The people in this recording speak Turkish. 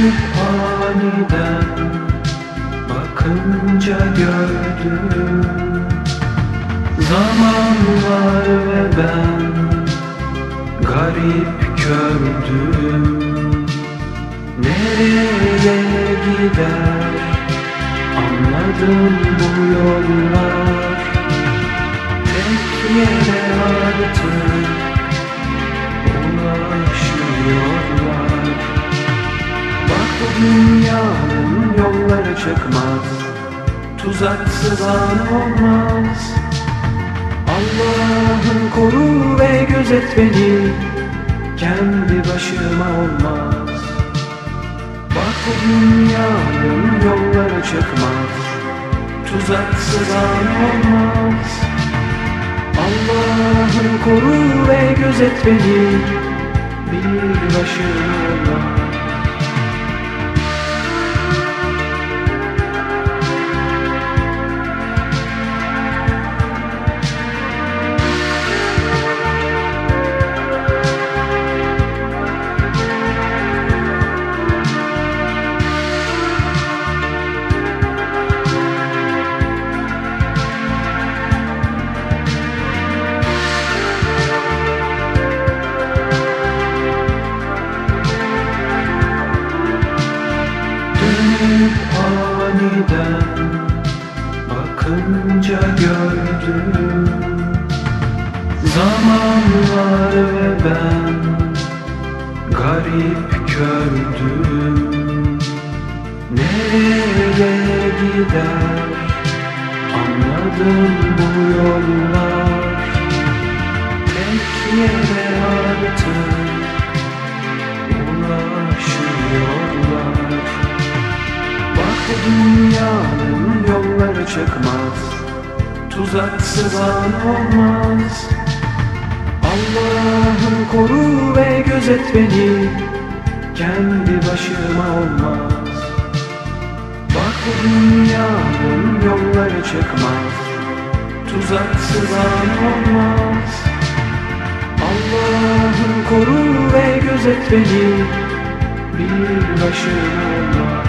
Aniden bakınca gördüm. Zaman var ve ben garip kördüm Nereye gider? Anladım bu yollar. Tek yere artık dünyanın yolları çıkmaz. Tuzaksız an olmaz. Allah'ım koru ve gözet beni. Kendi başıma olmaz. Bak bu dünyanın yolları çıkmaz. Tuzaksız an olmaz. Allah'ım koru ve gözet beni. Bir başıma olmaz bakınca gördüm. Zaman var ve ben garip kördüm Nereye gider? Anladım bu yollar. Tek yere artık çıkmaz. Tuzaksız an olmaz. Allah'ım koru ve gözet beni. Kendi başıma olmaz. Bak bu dünyanın yolları çıkmaz. Tuzaksız an olmaz. Allah'ım koru ve gözet beni. Bir başıma